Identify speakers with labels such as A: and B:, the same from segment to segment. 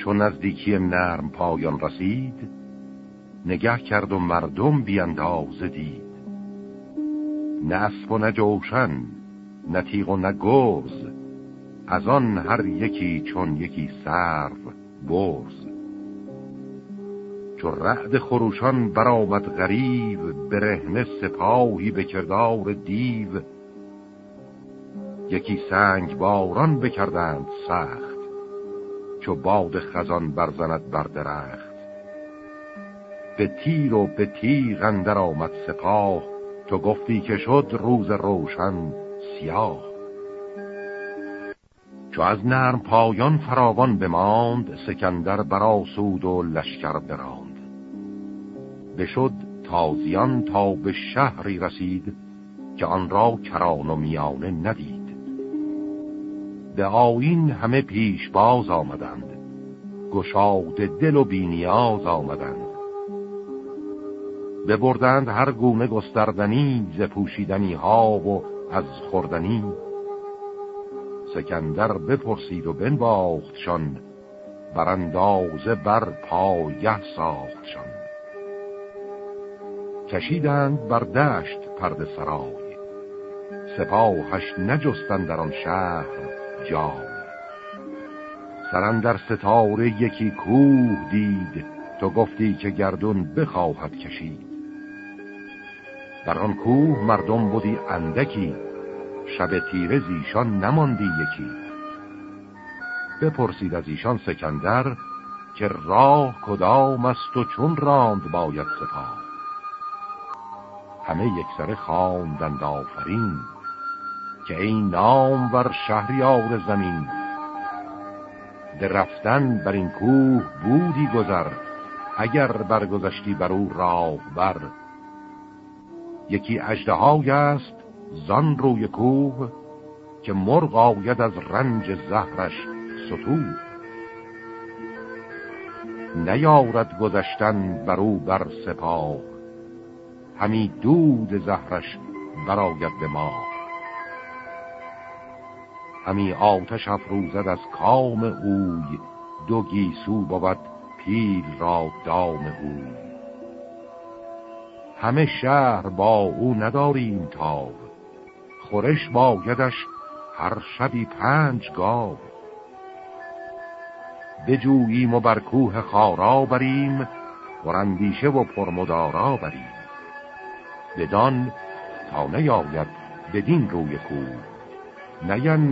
A: چون نزدیکی نرم پایان رسید نگه کرد و مردم بیاندازه دید. نه اسب و نه جوشن نه تیغ و نه گرز از آن هر یکی چون یکی سرو برز. چو رعد خروشان برآمد غریب برهنه سپاهی به کردار دیو. یکی سنگ باران بکردند سخت. چو باد خزان برزند بر درخت. به تیر و به تیغ اندر آمد سپاه تو گفتی که شد روز روشن سیاه. چو از نرم پایان فراوان بماند سکندر براسود و لشکر براند. بشد تازیان تا به شهری رسید که آن را کران و میانه ندید. به آین همه پیش باز آمدند. گشاد دل و بینیاز آمدند. ببردند هر گونه گستردنی ز پوشیدنی ها و از خوردنی. سکندر بپرسید و بنباختشان بر اندازه بر پایه ساختشان. کشیدند بر دشت پرد سرای. سپاهش نجستند در آن شهر. جای سرندر ستاره یکی کوه دید تو گفتی که گردون بخواهد کشید. در آن کوه مردم بودی اندکی شب تیره زیشان نماندی یکی. بپرسید از ایشان سکندر که راه کدام است و چون راند باید سپاه. همه یک سر خواندند آفرین. که این نام ور شهریار زمین در رفتن بر این کوه بودی گذر اگر برگذشتی بر او راه بر یکی اجده است زان روی کوه که مرغ آید از رنج زهرش ستو نیارد گذشتن بر او بر سپاه همی دود زهرش براید به ما همی آتش افروزد از کام اوی دو گیسو بود پیل را دام اوی. همه شهر با او نداریم تاب خورش بایدش هر شبی پنج گاو. بجوییم و بر کوه خارا بریم ورندیشه و پرمدارا بریم. بدان تا نیاید بدین روی کوه.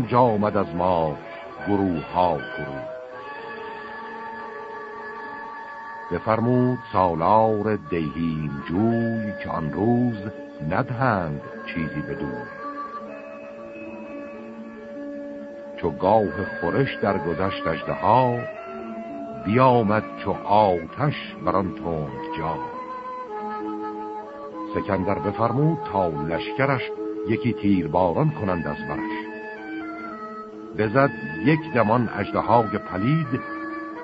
A: جامد از ما گروه ها گروه. بفرمود سالار دهیم جوی که آن روز ندهند چیزی بدون چو گاه خورش در گذشت اجده بیامد چو آتش بران تند جا. سکندر بفرمود تا لشکرش یکی تیر باران کنند از برش. بزد یک دمان اجده های پلید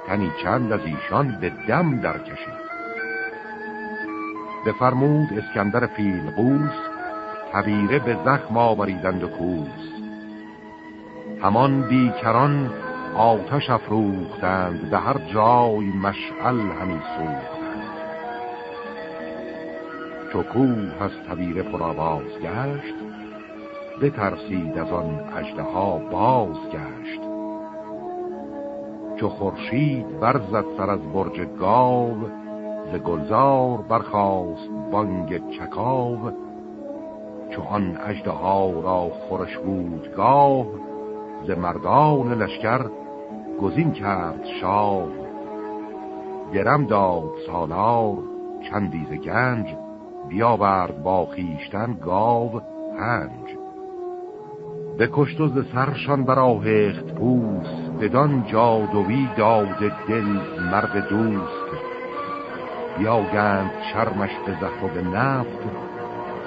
A: تنی چند از ایشان به دم در کشید بفرمود اسکندر قوس تبیره به زخم آوریدند و کوس. همان بیکران آتش افروختند به هر جای مشعل همی سوختند. چو کوه از طویره پرآواز گشت بترسید از آن اجده ها باز گشت چو خورشید برزد سر از برج گاو ز گلزار برخاست بانگ چکاو. چو آن اجده ها را خورش بود گاه ز مردان لشکر گزین کرد شاه گرم داد سالار چندیز گنج بیاورد با خیشتن گاو پنج. به کشت و ز سرشان براهخت پوس بدان جادوی داد دل مرد دوست. بیاگند شرمش به زخم و به نفت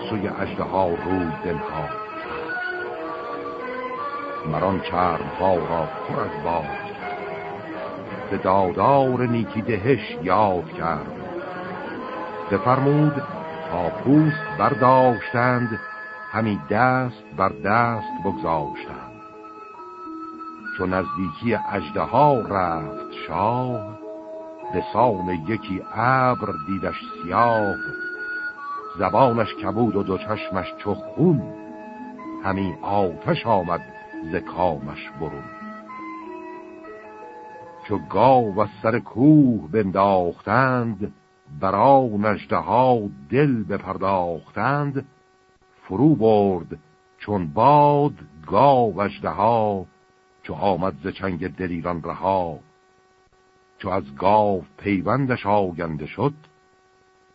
A: سوی اجده ها روی دلها مران چرم ها را پر از باد به دادار نیکی دهش یاد کرد. بفرمود تا پوست برداشتند همی دست بر دست بگذاشتند. چو نزدیکی ها رفت شاه به سان یکی ابر دیدش سیاه. زبانش کبود و دو چشمش چو خون همین آتش آمد ز کامش برون. چو گاو از سر کوه بنداختند برا نجده ها دل بپرداختند فرو برد چون باد گاو اجده ها چو آمد ز چنگ دلیران رها. چو از گاو پیوندش آگنده شد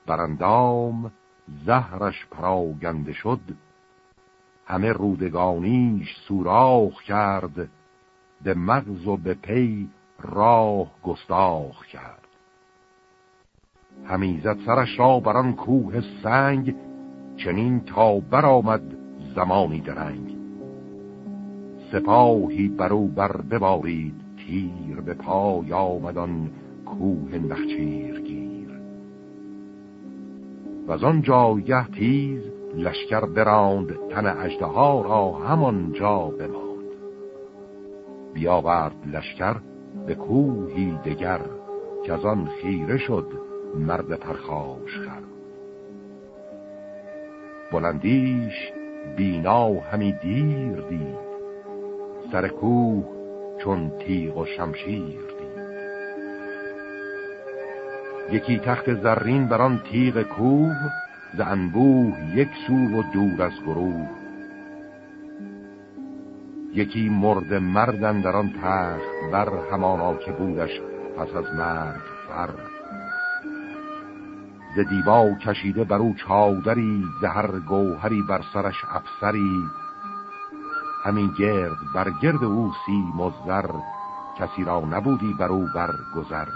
A: برندام زهرش پراگنده شد. همه رودگانیش سوراخ کرد به مغز و به پی راه گستاخ کرد. همیزد سرش را بران کوه سنگ چنین تا برآمد زمانی درنگ. سپاهی برو بر ببارید تیر به پای آمدان کوه نخچیر گیر. و از آن جایه تیز لشکر براند تن اجده را همان جا بماند. بیاورد لشکر به کوهی دگر که از آن خیره شد مرد پرخاش خر. بلندیش بینا همی دیر دید. سر کوه چون تیغ و شمشیر دید. یکی تخت زرین بر آن تیغ کوه ز انبوه یک سو و دور از گروه. یکی مرد مردن در آن تخت بر همانا که بودش پس از مرد فر. ز دیبا کشیده بر او چادری زهر گوهری بر سرش افسری. همین گرد بر گرد او سی مزر کسی را نبودی بر او بر گذر.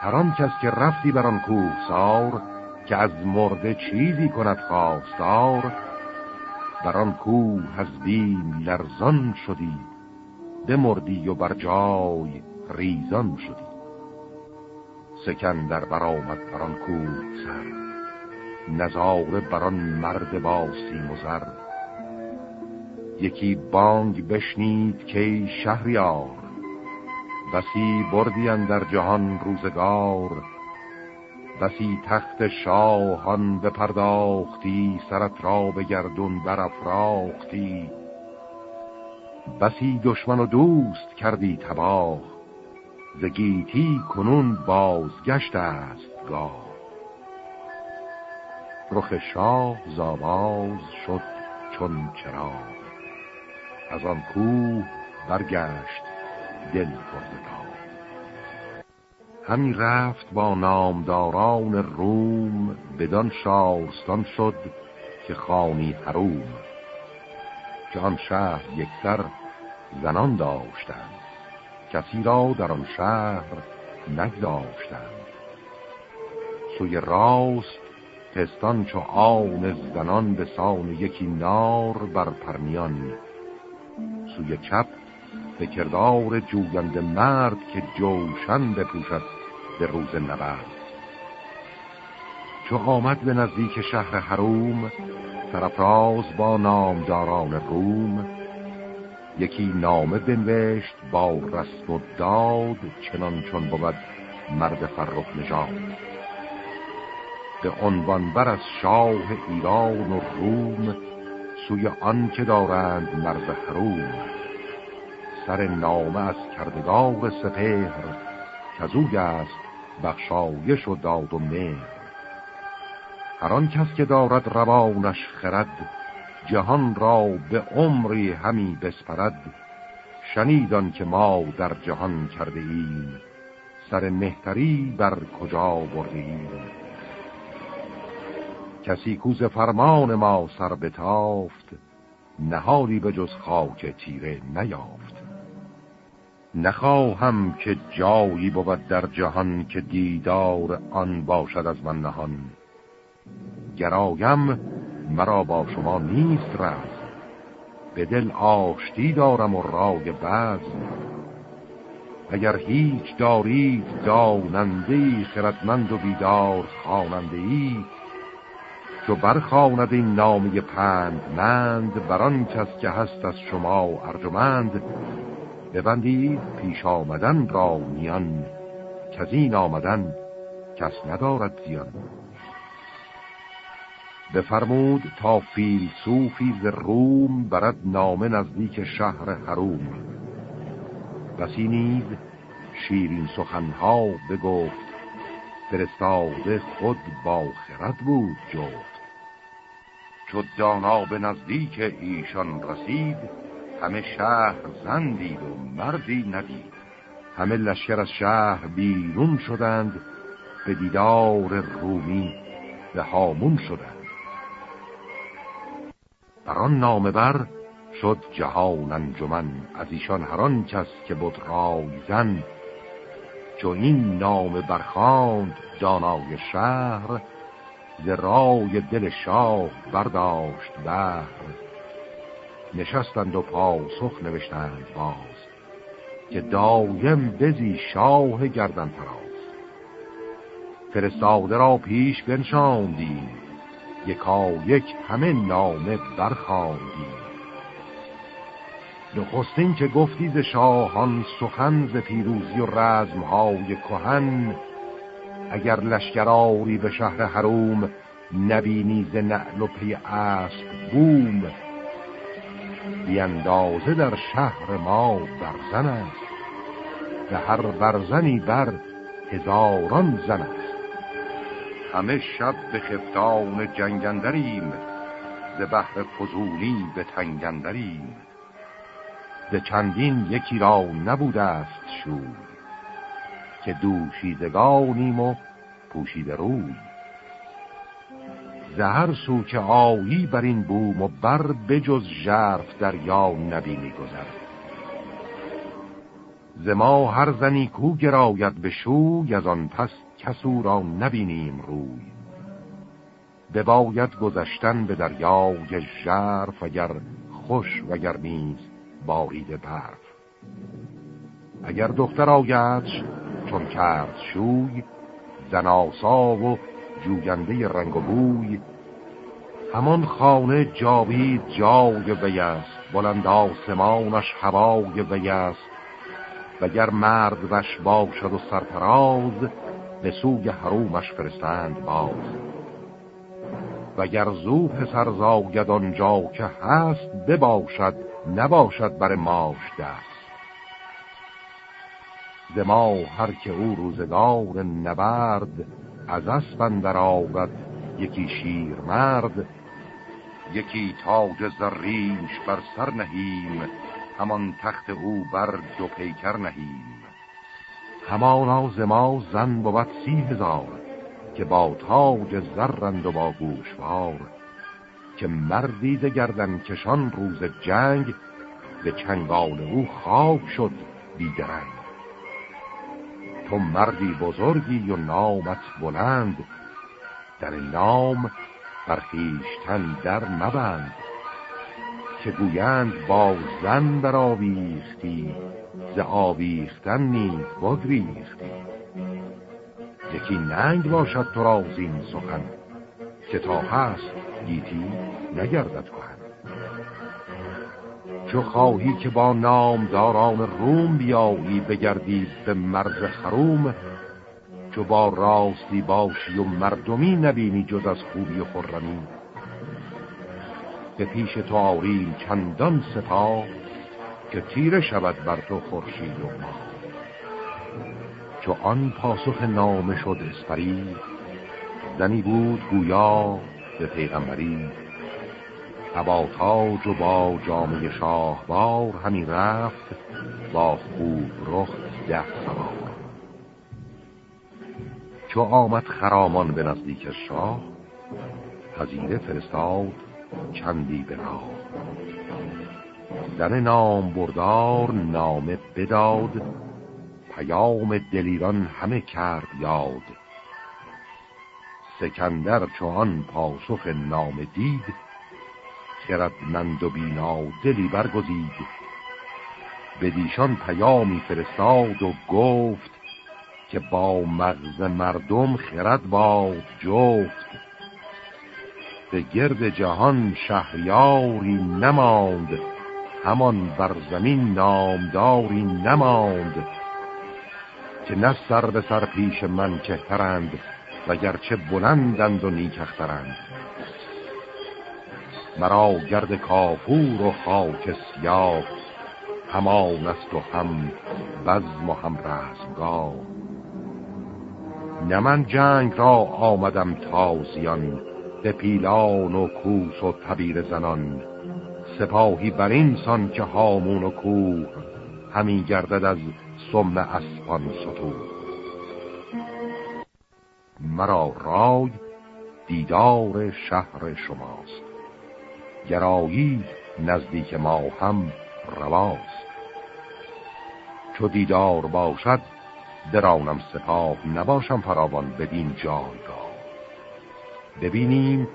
A: هر آن کس که رفتی بر آن کوه سار که از مرده چیزی کند خواستار بر آن کوه از بیم لرزان شدی بمردی و بر جای ریزان شدی. سکندر برآمد بر آن کوه سر نظاره بر آن مرد با سیم و زر. یکی بانگ بشنید که شهریار بسی بردی در جهان روزگار. بسی تخت شاهان بپرداختی سرت را به گردون برافراختی. بسی دشمن و دوست کردی تباه. زگیتی کنون بازگشت است گاه. رخ شاه زاواز شد چون چراغ. از آن کوه برگشت دل پرده همی رفت با نامداران روم بدان شارستان شد که خانی حروم. که آن شهر یکسر زنان داشتند. کسی را در آن شهر نگذاشتند. سوی راست پستان چو آن زنان به سان یکی نار بر پرمیان سوی چپ به کردار جویند مرد که جوشن بپوشد به روز نبرد. چو آمد به نزدیک شهر حروم سرفراز با نامداران روم یکی نامه بنوشت با رسم و داد چنان چون بود مرد فرخ نژاد. به عنوان بر از شاه ایران و روم سوی آن که دارند مرز حروم. سر نامه از کردگار سپهر که است بخشایش و داد و مهر. هر آن کس که دارد روانش خرد جهان را به عمری همی بسپرد شنیدان که ما در جهان کرده ایم. سر مهتری بر کجا برده ایم؟ کسی کوز فرمان ما سر بتافت نهاری به جز خاک تیره نیافت. نخواهم که جایی بود در جهان که دیدار آن باشد از من نهان. گرایم مرا با شما نیست رفت. به دل آشتی دارم و رای بزم اگر هیچ دارید داننده خردمند و بیدار خاننده ای چو برخاند این نامی پند مند بران کس که هست از شما ارجمند ببندید پیش آمدن را میان. که این آمدن کس ندارد زیان. بفرمود تا فیلسوفی ز روم برد نامه نزدیک شهر حروم بسی نیز شیرین سخنها بگفت فرستاده خود با خرد بود جفت. چو دانا به نزدیک ایشان رسید همه شهر زندید و مردی ندید. همه لشکر از شهر بیرون شدند به دیدار رومی به هامون شدند. آن نامه بر شد جهان انجمن از ایشان هران کس که بود رای زن. چو این نام برخاند دانای شهر ز رای دل شاه برداشت بهر نشستند و پاسخ نوشتند باز که دایم بزی شاه گردن تراز فرستاده را پیش بنشاندیم یکا یک همه نامه برخاندیم نخستین که گفتی ز شاهان سخن ز پیروزی و رزمهای کهن اگر لشکراری به شهر حروم نبینی ز نعل و پی اسب بوم بیاندازه در شهر ما برزن است. به هر برزنی بر هزاران زن است. همه شب به خفتان جنگندریم ز بحر فضولی به تنگندریم. ز چندین یکی را نبوده است شوی که دوشیدگانیم و پوشیده روی. زهر سو که آیی بر این بوم و بر بجز ژرف دریا نبینی گذر. ز ما هر زنی کو گراید به شوی از آن پس کسو را نبینیم روی. بباید گذشتن به دریای ژرف اگر خوش وگر نیز بارید برف. اگر دختر آیدش چون کرد شوی زناسا و جوینده رنگ و بوی همان خانه جاوید جای وی است بلند آسمانش هوای وی است. وگر مرد وش باشد و سرفراز به سوی حرومش فرستند باز. وگر زو پسر زاید آنجا که هست بباشد نباشد بر ماش دست. زما هر که او روزگار نبرد از اسبندر آورد یکی شیر مرد یکی تاج زرینش بر سر نهیم همان تخت او بر دو پیکر نهیم. همانا زما زن بود سی هزار که با تاج زرند و با گوشوار که مردی گردن کشان روز جنگ به چنگال او خواب شد بیدرنگ تو مردی بزرگی و نامت بلند در نام بر خیشتن در مبند که گویند با زن برآویختی ز آویختن نیز بگریختی یکی ننگ باشد تو را زین سخن که تا هست گیتی نگردد کهن. چو خواهی که با نامداران روم بیایی بگردی به مرز خروم چو با راستی باشی و مردمی نبینی جز از خوبی و خرمی. به پیش تو آریم چندان سپاه که تیره شود بر تو خورشید و ما. چو آن پاسخ نامه شد اسپری زنی بود گویا به پیغمبری. با تاج و با جامعه شاهوار همی رفت با خوب رخ ده سوار. چو آمد خرامان به نزدیک شاه هزینه فرستاد چندی به راه. زن نام بردار نامه بداد پیام دلیران همه کرد یاد. سکندر چوان پاسخ نامه دید خردمند و بینا دلی برگزید. به دیشان پیامی فرستاد و گفت که با مغز مردم خرد باد جفت. به گرد جهان شهریاری نماند همان بر زمین نامداری نماند که نه سر به سر پیش من کهترند وگرچه بلندند و نیکخترند مرا گرد کافور و خاک سیاه همان است و هم بزم و هم رزمگاه. نه من جنگ را آمدم تازیان به پیلان و کوس و تبیر زنان. سپاهی بر اینسان که هامون و کوه همین گردد از سم اسپان سطور مرا رای دیدار شهر شماست گرایی نزدیک ما هم رواست. چو دیدار باشد درانم سپاه نباشم فراوان بدین جایگاه. ببینیم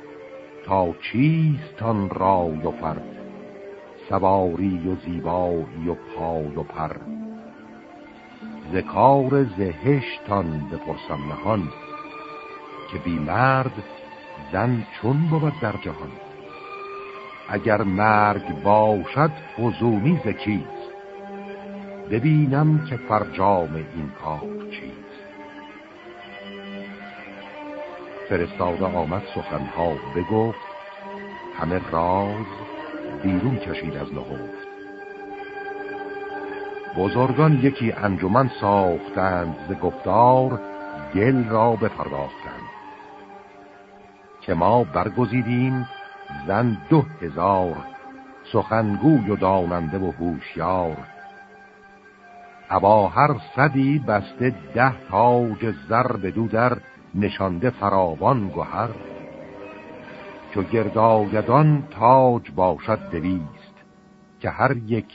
A: تا چیستان رای و پر سواری و زیبایی و پای و پر. ذکار زهشتان بپرسم نهان که بی مرد زن چون بود در جهان. اگر مرگ باشد فزونی زکیست ببینم که فرجام این کار چیست. فرستاده آمد سخنها بگفت همه راز بیرون کشید از نهفت بزرگان یکی انجمن ساختند ز گفتار گل را بپرداختند. که ما برگزیدیم زن دو هزار سخنگوی و داننده و هوشیار. ابا هر صدی بسته ده تاج زر به دو در نشانده فراوان گوهر چو گرداگدان تاج باشد دویست که هر یک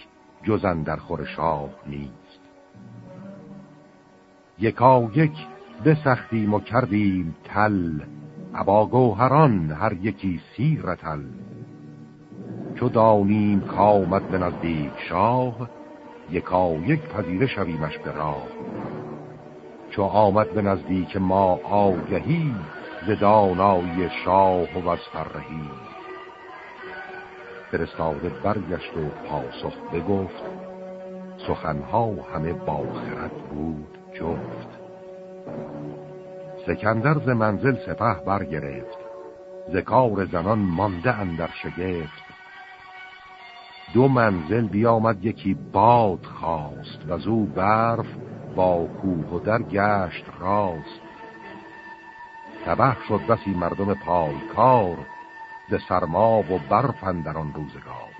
A: جزن در خور شاه نیست. یکا یک بسختیم و کردیم تل ابا گوهران هر یکی سیرتل چو دانیم کامد به نزدیک شاه یکا یک پذیره شویمش به راه. چو آمد به نزدیک ما آگهی ز دانای شاه و از فرهی فرستاده برگشت و پاسخ بگفت سخنها همه باخرت بود جفت. سکندر ز منزل سپه برگرفت ز کار زنان مانده اندر شگفت. دو منزل بیامد یکی باد خواست و زو برف با کوه و در گشت راست. تبه شد بسی مردم پایکار ز سرما و برف در آن روزگار.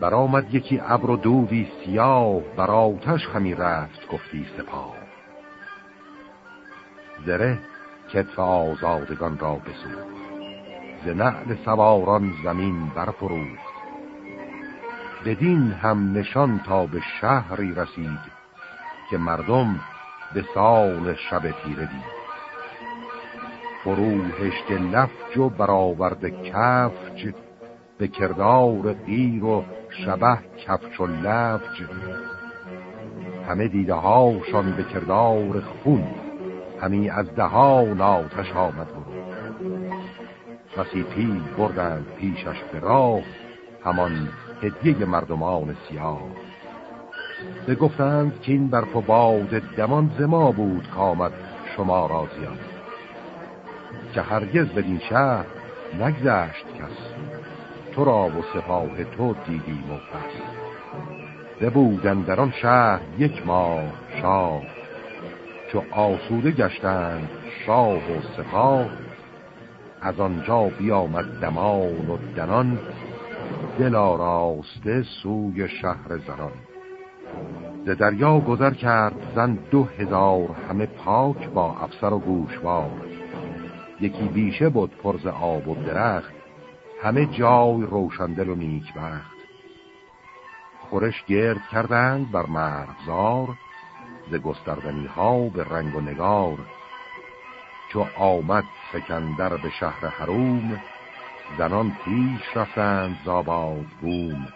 A: برآمد یکی ابر و دودی سیاه بر آتش همی رفت گفتی سپاه. زره کتف آزادگان را بسود ز نعل سواران زمین برفروخت. بدین هم نشان تا به شهری رسید که مردم به سال شب تیره دید. فرو هشت لفج و برآورد کفج به کردار غیر و شبه کفچ و لفج. همه دیده هاشان به کردار خون همی از دهان آتش آمد برو بسی پیل بردند پیشش به راه همان هدیه مردمان سیاه. بگفتند که این برف و باد دمان زما بود کامد شما را زیاد که هرگز بدین شهر نگذشت کس. تو را و سپاه تو دیدیم و پس. ببودن در آن شهر یک ماه شاه. چو آسوده گشتند شاه و سپاه از آنجا بیامد دمان و دنان دل آراسته سوی شهر زنان. ز دریا گذر کرد زن دو هزار همه پاک با افسر و گوشوار. یکی بیشه بود پرز آب و درخت همه جای روشندل و نیکبخت خورش گرد کردند بر مرغزار ز گستردنی ها به رنگ و نگار. چو آمد سکندر به شهر حروم زنان پیش رفتند زاباد بوم.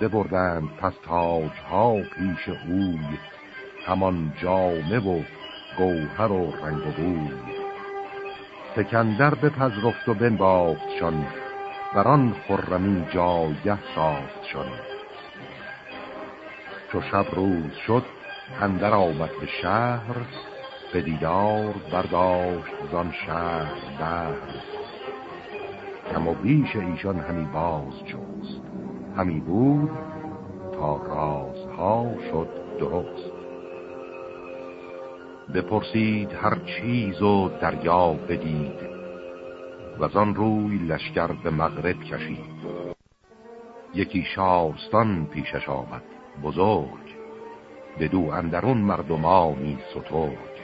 A: ببردند پس تاج ها پیش اوی همان جامه و گوهر و رنگ و بوی. سکندر بپذرفت و بنبافتشان بران خرمی جایه ساختشان چو شب روز شد اندر آمد به شهر به دیدار برداشت زان شهر بر کم و بیش ایشان همی باز جوست همی بود تا رازها شد درست. بپرسید هر چیز و دریا بدید. و آن روی لشکر به مغرب کشید. یکی شارستان پیشش آمد بزرگ. دو اندرون مردمانی سترگ.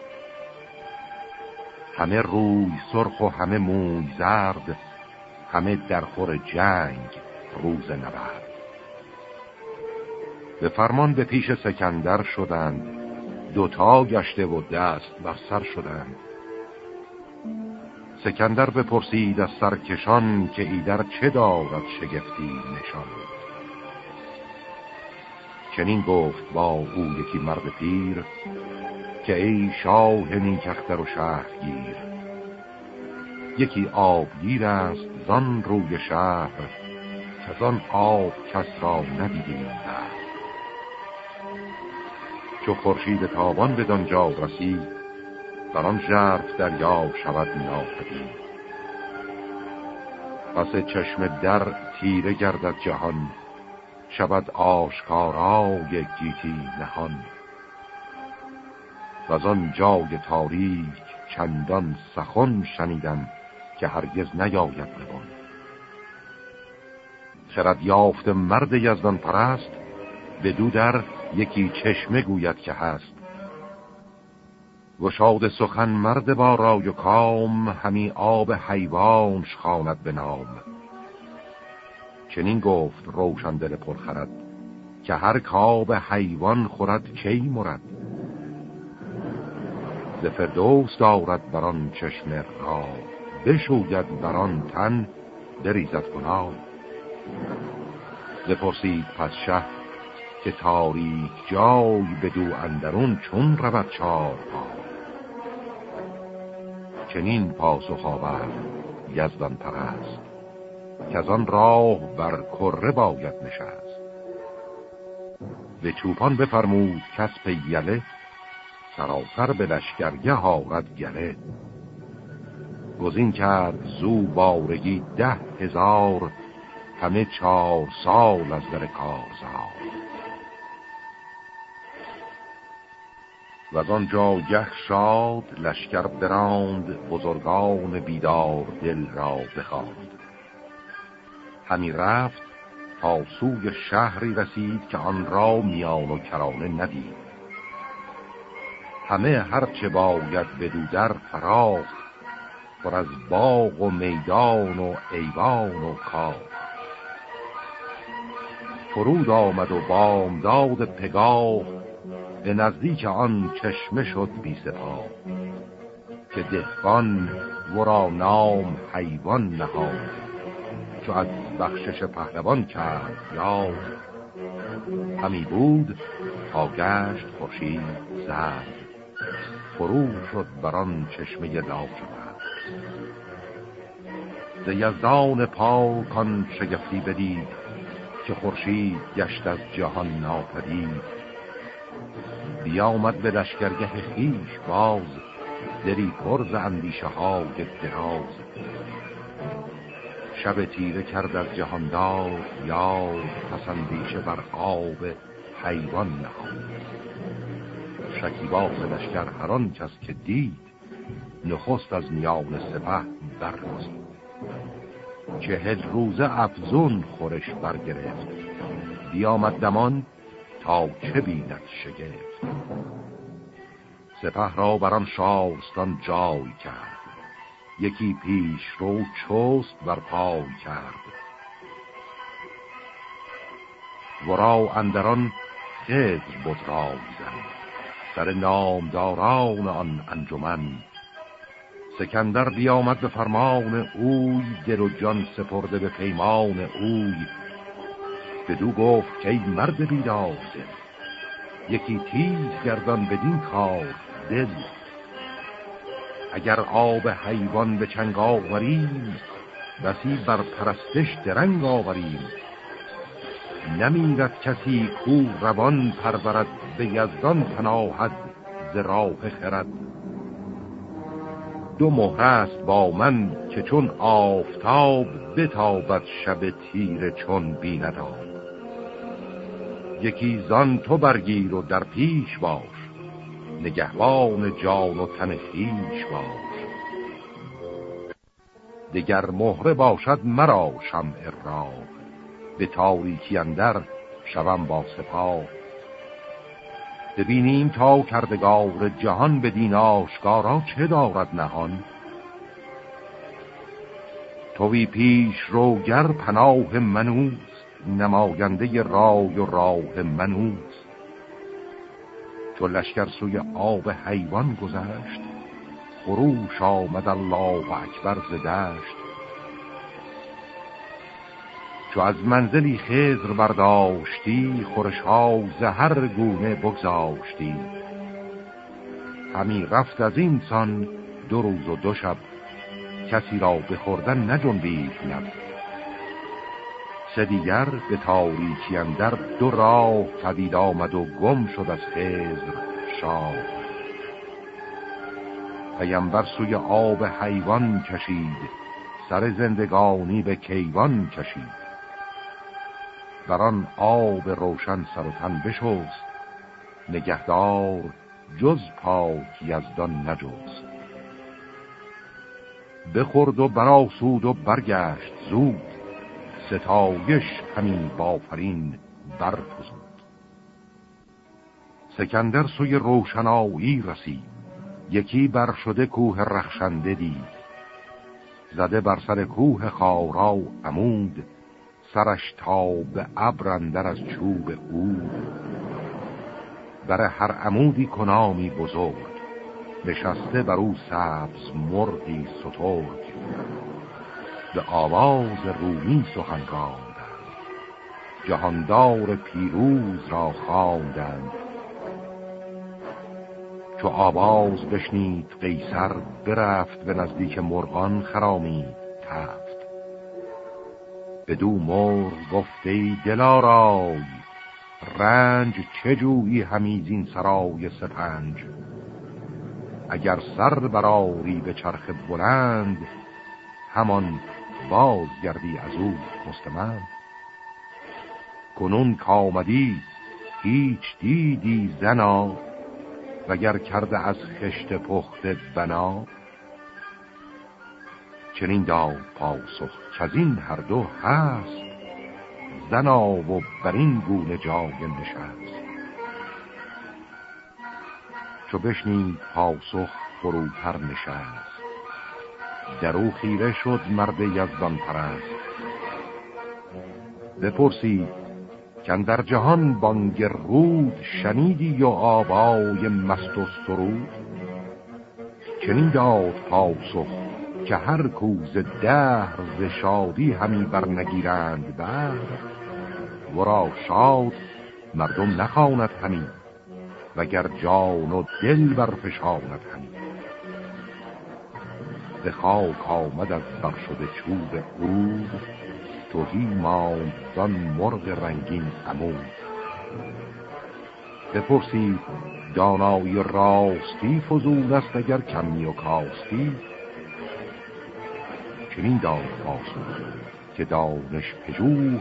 A: همه روی سرخ و همه موی زرد همه در خور جنگ روز نبرد. به فرمان به پیش سکندر شدند. دوتا گشته و دست بر سر شدند. سکندر بپرسید از سرکشان که ایدر چه دارد شگفتی نشان. چنین گفت با او یکی مرد پیر که ای شاه نیکختر و شهرگیر. یکی آبگیر است زان روی شهر که زان آب کس را ندیدیم چو خورشید تابان به دانجا رسید بر آن ژرف دریا شود ناپدید. پس چشم در تیره گردد جهان شود آشکارای گیتی نهان. و از آن جای تاریک چندان سخن شنیدم که هرگز نیاید ببان خرد یافت مرد یزدان پرست به دو در یکی چشمه گوید که هست. گشاد سخن مرد با رای و کام همی آب حیوانش خواند به نام. چنین گفت روشن دل پرخرد که هر کاب حیوان خورد کی مرد. ز فردوس دارد بران چشم را بشوید بران تن بریزد گناه پرسید پس شه که تاریک جای بدو اندرون چون رود چار پا چنین پاسخ آورد یزدان پرست که از آن راه بر کره باید نشست. به چوپان بفرمود کسب یله سراسر به لشکرگه آرد گله. گزین کرد زو بارگی ده هزار همه چهار سال از در کارزار. و از آنجا گه شاد لشکر براند بزرگان بیدار دل را بخواند. همی رفت تا سوی شهری رسید که آن را میان و کرانه ندید. همه هرچه باید بدو در فراخ پر از باغ و میدان و ایوان و کاخ فرود آمد و بامداد پگاه به نزدیک آن چشمه شد بی سپاه که دهقان ورا نام حیوان نهاد چو از بخشش پهلوان کرد یاد. همی بود تا گشت خورشید زد فرو شد بران چشمه لاجورد ز یزدان پاکان شگفتی بدید که خورشید گشت از جهان ناپدید. بیامد به لشکرگه خیش باز دری پرز اندیشه های دراز شب تیره کرد از جهاندار یا پسندیشه بر آب حیوان نهاد. شکیباز لشکر هران کس که دید نخست از میان سپه برگزید. چهل روزه افزون خورش برگرفت. بیامد دمان تا چه بیند شگفت؟ سپه را بران شارستان جای کرد. یکی پیش رو چوست بر پای کرد. ورا اندران خدر بود زن سر نامداران آن انجمن. سکندر بیامد به فرمان اوی دل و جان سپرده به پیمان اوی. بدو گفت که ای مرد بیدار یکی تیز گردان بدین کار دل. اگر آب حیوان به چنگ آوریم بسی بر پرستش درنگ آوریم. نمیرد کسی کو روان پرورد به یزدان پناهد ز راه خرد. دو مهر است با من که چون آفتاب بتابد شب تیر چون بینداب یکی زان تو برگیر و در پیش باش. نگهبان جان و تن خیش باش. دگر مهره باشد مرا شمع را به تاریکی اندر شوم با سپاه. ببینیم تا کردگار جهان به دین آشکارا چه دارد نهان. توی پیش روگر پناه منوست. نماینده رای و راه منوست چو لشکر سوی آب حیوان گذشت خروش آمد الله و اکبر زدشت چو از منزلی خزر برداشتی خورش ها زهر گونه بگذاشتی. همی رفت از این سان دو روز و دو شب کسی را بخوردن نجنبید لب سه دیگر به تاریکی اندر دو راه پدید آمد و گم شد از خزر شاه. پیمبر سوی آب حیوان کشید سر زندگانی به کیوان کشید. آن آب روشن سر و تن بشست نگهدار جز پاک یزدان نجست. بخورد و براسود و برگشت زود. ستایش همین بافرین برفزود. سکندر سوی روشنایی رسید. یکی بر شده کوه رخشنده دید. زده بر سر کوه خارا عمود. سرش تا به ابرندر از چوب او. بر هر عمودی کنامی بزرگ. نشسته بر او سبز مرغی سترگ. به آواز رومی سخن جهاندار پیروز را خواندند. چو آواز بشنید قیصر برفت به نزدیک مرغان خرامید تفت. بدو مرغ گفته دلارای رنج چه جویی همیزین سرای سپنج اگر سر براری به چرخ بلند همان باز گردی از او مستمند کنون کامدی هیچ دیدی زنا وگر کرده از خشت پخت بنا. چنین داد پاسخ این هر دو هست زنا و بر این گونه جای نشست. چو بشنید پاسخ فروتر نشست. در او خیره شد مرد یزدان پرست بپرسید که در جهان بانگ رود شنیدی و آبای مست و سرود؟ چنین داد پاسخ که هر کوز دهر ز شادی همی برنگیرند بر ورا شاد مردم نخواند همی وگر جان و دل برفشاند همی. به خاک آمد از بر شده چوب عود توهی ماند دان مرغ رنگین عمود بپرسید دانایی راستی فزون است اگر کمی و کاستی. چنین داد پاسخ که دانش پژوه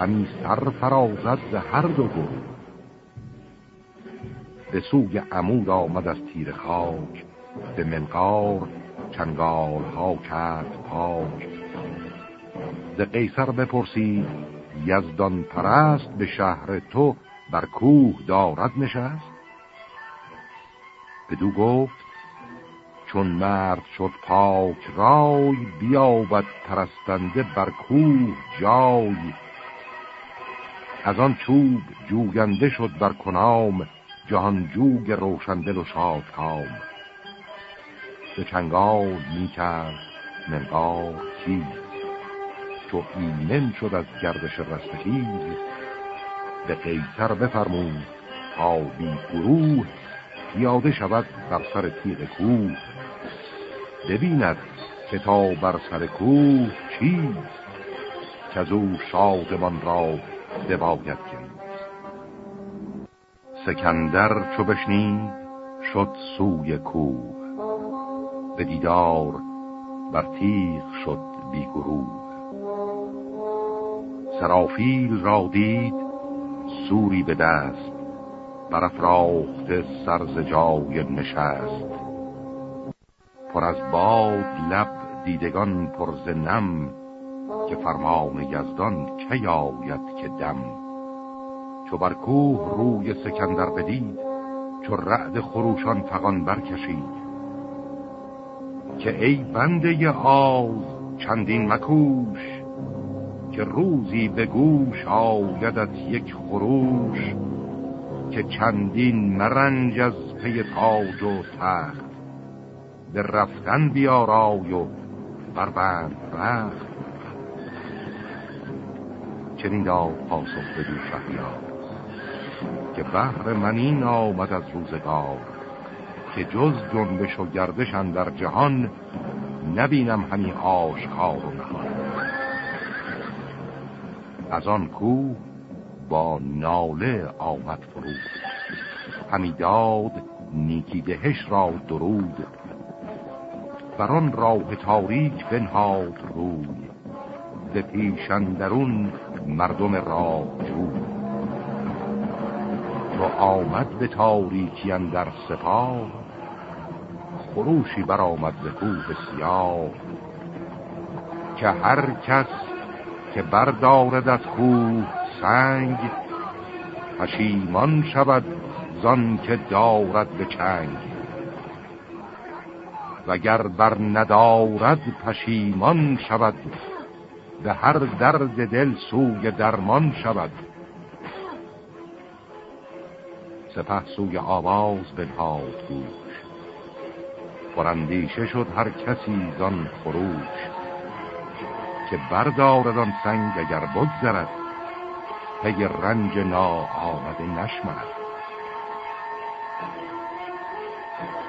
A: همی سر فرازد ز هر دو گروه. به سوی عمود آمد از تیر خاک به منقار چنگال ها کرد پاک. ز قیصر بپرسید یزدان پرست به شهر تو بر کوه دارد نشست؟ بدو گفت چون مرد شد پاک رای بیابد پرستنده بر کوه جای. از آن چوب جوگنده شد بر کنام جهان جوگ روشندل و شاد کام به چنگال می کرد منقار تیز چو ایمن شد از گردش رستخیز به قیصر بفرمود تا بی گروه پیاده شود بر سر تیغ کوه. ببیند که تا بر سر کوه چیست که از او شادمان را بباید کرد سکندر چو بشنید شد سوی کوه. به دیدار بر تیغ شد بیگروه سرافیل را دید سوری به دست برافراخته سرز جای نشست. پر از باد لب دیدگان پر نم که فرمان یزدان که آید که دم. چو بر کوه روی سکندر بدید چو رعد خروشان فقان برکشید. که ای بنده آز چندین مکوش که روزی به گوش آیدت یک خروش که چندین مرنج از پی تاج و تخت به رفتن بیارای و بربند رخت چنین داد پاسخ به شهریار که بحر منین آمد از روزگار. که جز جنبش و گردش در جهان نبینم همین آشکار و نهان. از آن کو با ناله آمد فرود. همی داد نیکی دهش را درود. بر آن راه تاریک بنهاد روی. ز پیشندرون مردم را جوی. و آمد به تاریکی در سپاه. خروشی برآمد ز کوه سیاه. که هر کس که بردارد از کوه سنگ پشیمان شود زان که دارد به چنگ. وگر بر ندارد پشیمان شود به هر درد دل سوی درمان شود. سپه سوی آواز بنهاد گوش. پرندیشه شد هر کسی زان خروش. که بردارد آن سنگ اگر بگذرد پی رنج نا آمده نشمد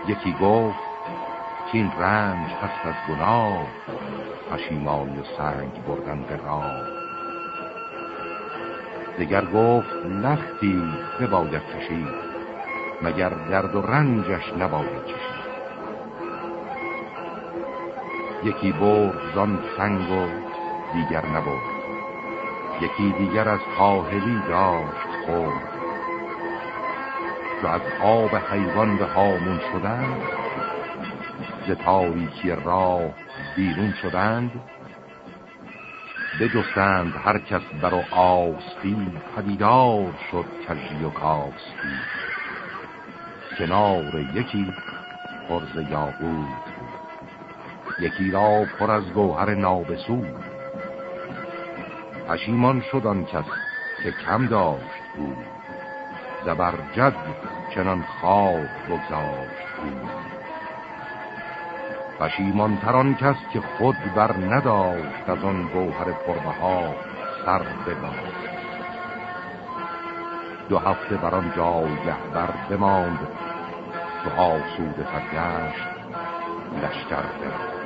A: یکی گفت که این رنج هست از گناه پشیمان سنگ بردن به راه. دگر گفت لختی بباید کشید مگر درد و رنجش نباید کشید یکی برد زان سنگ و دیگر نبرد. یکی دیگر از کاهلی داشت خورد و از آب حیوان به هامون شدند ز تاریکی راه بیرون شدند بجستند هر کس بر و آستی پدیدار شد کجی و کاستی. کنار یکی پرز یاقوت یکی را پر از گوهر نابسود پشیمان شد آن کس که کم داشت بود زبرجد چنان خواب بگذاشت بود پشیمان تران کس که خود بر نداشت از آن گوهر پربها سر بباست دو هفته بر آن جایگه بر بماند. تو آسوده تر گشت لشکر برد.